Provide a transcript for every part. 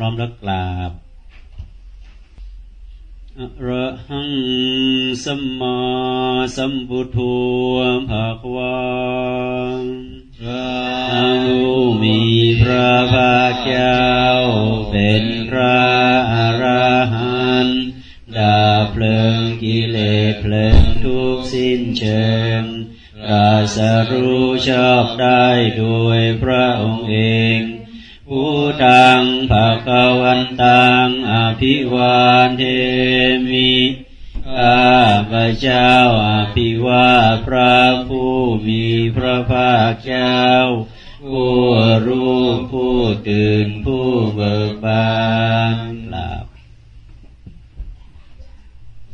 ร้อมแล้วกราบอระหังสัมมาสัมพุทโธภาควาเรามีพระภาคเจ้าเป็นพระอรหันต์ดาเพลิงกิเลสเพลิงทุกสิ้นเชิงตรัสรู้ชอบได้โดยพระองค์เองผู้ตัง ภะคะวันตังอภิวานเทมิข้าพระเจ้าอภิวาพระผู้มีพระภาคเจ้า ผู้รู้ผู้ตื่นผู้เบิกบานหลับ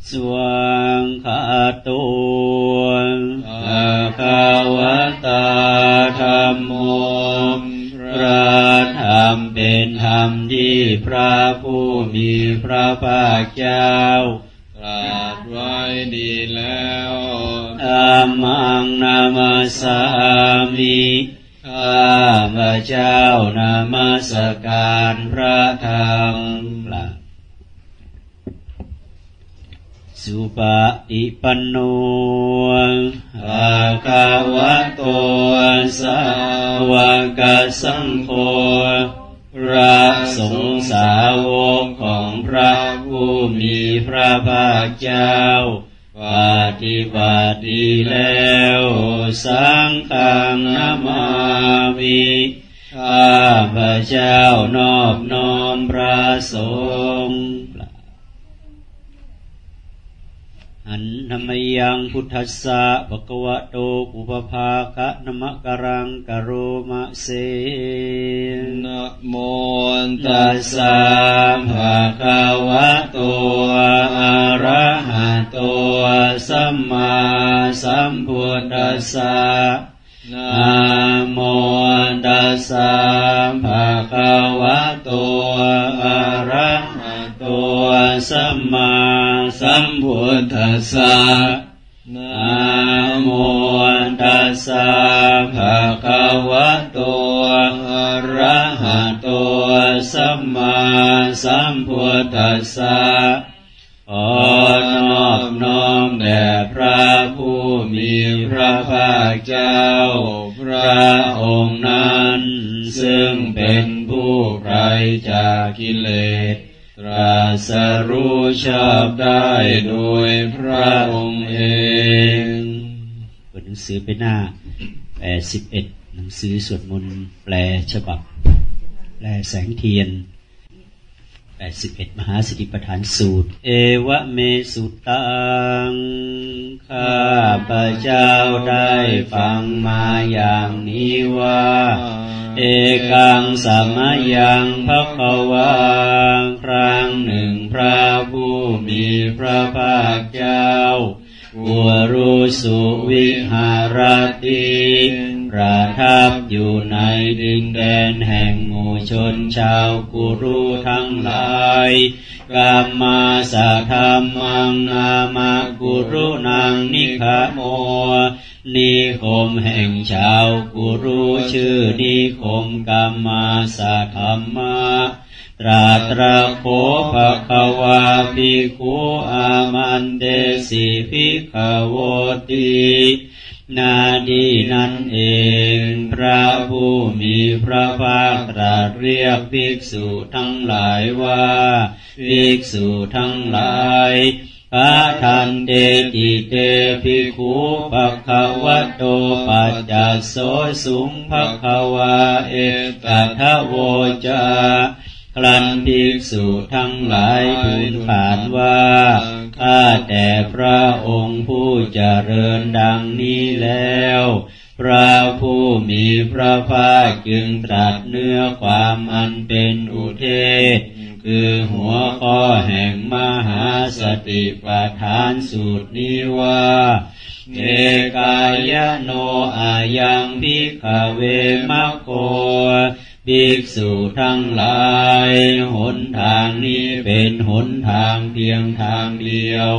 สวังคาตัวอาคา มเป็นธรรมที่พระผู้มีพระภาคเจ้าตรัสไว้ดีแล้วธรรมังนามาสามิข้าพระเจ้านามาสการพระธรรมละสุปฏิปันโนอาคาวะโตสาวกสังโฆ พระภาคเจ้าปฏิบัติดีแล้ว สังฆังนามามิข้าพระเจ้านอบน้อมพระสงฆ์อันธรรมยังพุทธัสสะภะคะวะโตปุปภาคะนมะกรังกโรมะเสนะโมตัสสะภะคะ สะนะโมตัสสะภะคะวะโตอะระหะโตสัมมาสัมพุทธัสสะนะโมตัสสะภะคะวะโตอะระหะโตสัมมาสัมพุทธัสสะขอนอบน้อมแด่พระผู้มี เจ้าพระองค์นั้น ซึ่งเป็นผู้ไกลจากกิเลสตรัสรู้ชอบได้โดยพระองค์เองเปิดหนังสือไปหน้าแปดสิบเอ็ดหนังสือสวดมนต์แปลฉบับแปลแสงเทียน แปดสิบเอ็ดมหาสติปัฏฐานสูตร เอวะเมสุตัง ข้าพระเจ้าได้ฟังมาอย่างนี้ว่า เอกังสมายังพระควาครั้งหนึ่งพระผู้มีพระภาคเจ้าผู้รู้สุวิหารติ ประทับอยู่ในดินแดนแห่งหมู่ชนชาวกุรุทั้งหลายกามมาสะธรรมังนามากุรุนังนิคโมนิคมแห่งชาวกุรุชื่อนิคมกามมาสะธรรมะตราตระโคภะควาภิกขุอามันเดสิภิกขโวติ นาดีนั้นเอง พระผู้มีพระภาคตรัสเรียกภิกษุทั้งหลายว่า ภิกษุทั้งหลายพระทันเดติเตภิกขุภะคะวะโตปัจจัสโสสุงภะคะวาเอตัทะโวจา ครันภิกษุทั้งหลายทูลขานว่าข้าแต่พระองค์ผู้เจริญดังนี้แล้ว พระผู้มีพระภาคจึงตรัสเนื้อความอันเป็นอุเทศ คือหัวข้อแห่งมหาสติปัฏฐานสูตรนี้ว่าเอกายโนอายังพิกเวมะโค ภิกษุทั้งหลาย หนทางนี้เป็นหนทางเพียงทางเดียว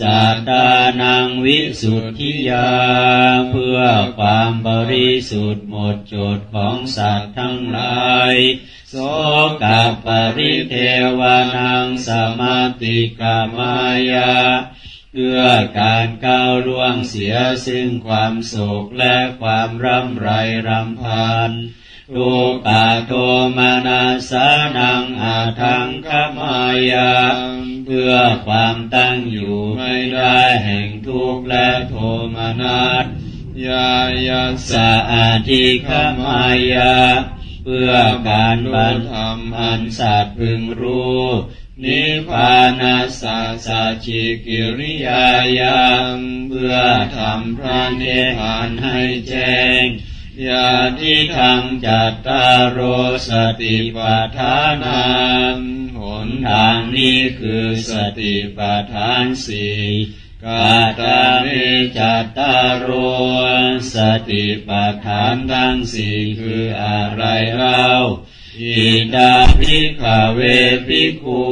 สัตานังวิสุทธิยา เพื่อความบริสุทธิ์หมดจดของสัตว์ทั้งหลาย โสกปริเทวานังสมาติกามายาเพื่อการก้าวล่วงเสียซึ่งความโศกและความร่ำไรรำพัน ทุกขโทมานาสานังอาทังขมายาเพื่อความตั้งอยู่ไม่ได้แห่งทุกข์และโทมนัสยายาสะอาธิขมายาเพื่อการบรรทำอันสัตว์พึงรู้นิพพานาสัสาชิกิริยายังเพื่อทำพระนิพานให้แจ้ง ยาทิทังจัตตารโรสติปัฏฐานังหนทางนี้คือสติปัฏฐานสี่กาตาเมจัตตารโรสติปัฏฐานทั้งสี่คืออะไรเล่าอิดาภิกขเวภิกขุ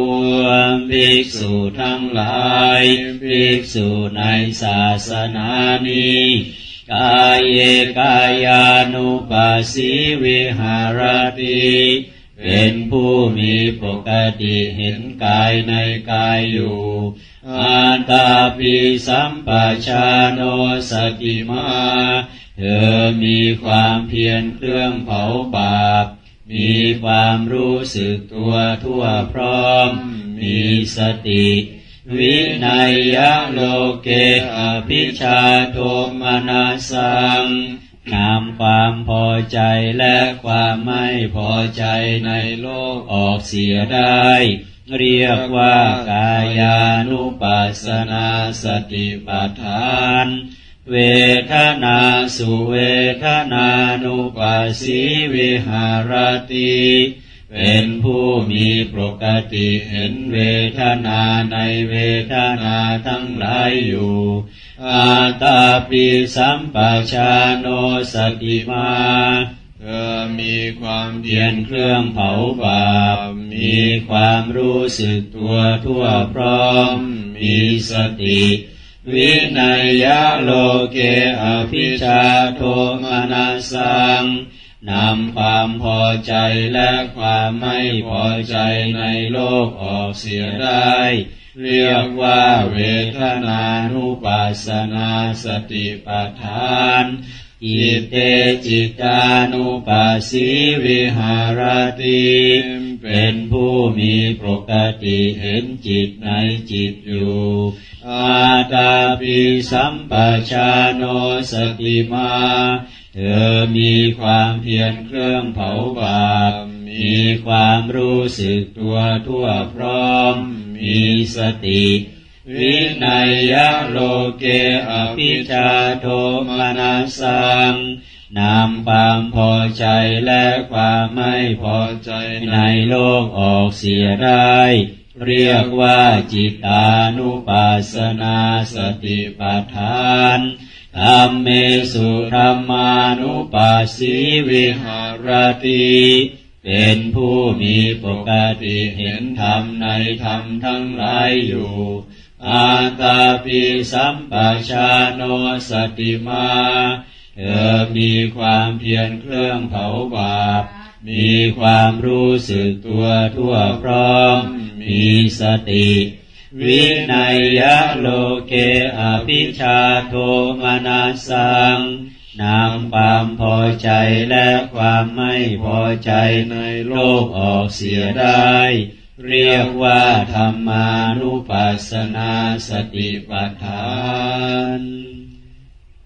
ภิกษุทั้งหลายภิกษุในศาสนานี้ กายเยกายานุปัสสิวิหารติเป็นผู้มีปกติเห็นกายในกายอยู่อาตาปิสัมปชาโนสติมา เธอมีความเพียรเครื่องเผาบาป มีความรู้สึกตัวทั่วพร้อม มีสติ วินัยยะโลเกอภิชาโทมนาสังนำความพอใจและความไม่พอใจในโลกออกเสียได้ เรียกว่ากายานุปัสสนาสติปัฏฐาน เวทนาสุเวทนานุปัสสิวิหารติ เป็นผู้มีปกติเห็นเวทนาในเวทนาทั้งหลายอยู่ อาตาปิสัมปชาโนสติมาเธอมีความเพีเพียยรรเครื่องเผาบาป มีความรู้สึกตัวทั่วพร้อม มีสติ วินัยยะโลเกอภิชาโทมนาสังนำความพอใจและความไม่พอใจในโลกออกเสียได้ เรียกว่าเวทนานุปัสสนาสติปัฏฐานอิเตจิตานุปัสสิวิหารติ เป็นผู้มีปกติเห็นจิตในจิตอยู่อาตาปิสัมปชาโนสติมาเธอมีความเพียรเครื่องเผาบาปมีความรู้สึกตัวทั่วพร้อม มีสติ วินัยยะโลเกอภิชาโทมนาสัง นำความพอใจและความไม่พอใจในโลกออกเสียได้ เรียกว่าจิตานุปัสสนาสติปัฏฐานธรรมเมสุธรรมานุปัสสิวิหารติเป็นผู้มีปกติเห็นธรรมในธรรมทั้งหลายอยู่อาตาปิสัมปชาโนสติมา เธอมีความเพียรเครื่องเผาบาป มีความรู้สึกตัวทั่วพร้อม มีสติ วินัยยะโลเกอภิชาโทมนาสังนำความพอใจและความไม่พอใจในโลกออกเสียได้ เรียกว่าธรรมานุปัสสนาสติปัฏฐาน